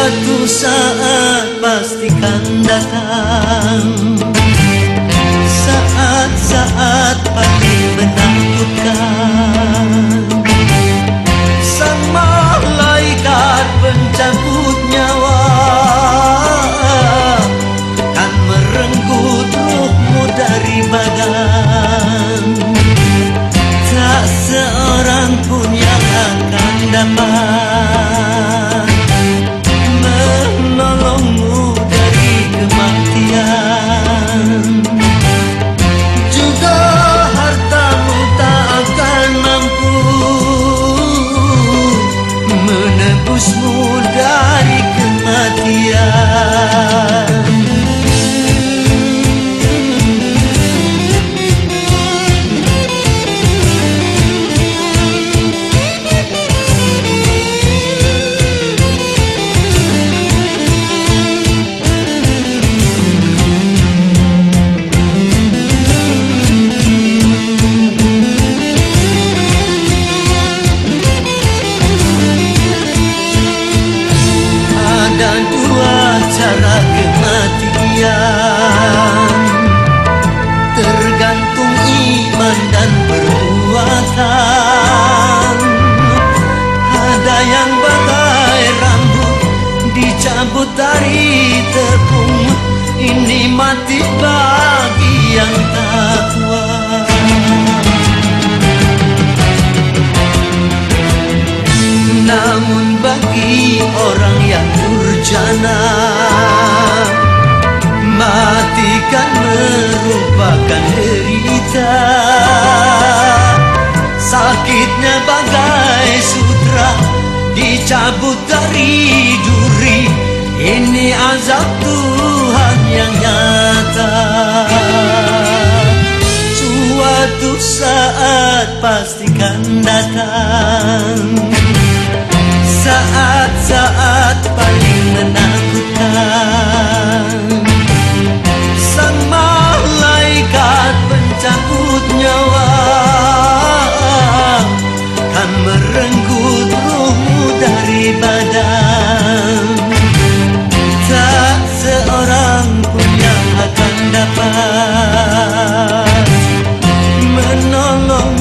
suatu saat pastikan datang. Saat-saat paling menakutkan. Sang malaikat pencabut nyawa. Kan merenggut ruhmu dari badan. Menebusmu dari kematian Dari tepung Ini mati bagi yang takwa Namun bagi orang yang durjana Mati kan merupakan derita. Sakitnya bagai sutra Dicabut dari duri Ini azab Tuhan yang nyata. Suatu saat pastikan datang alone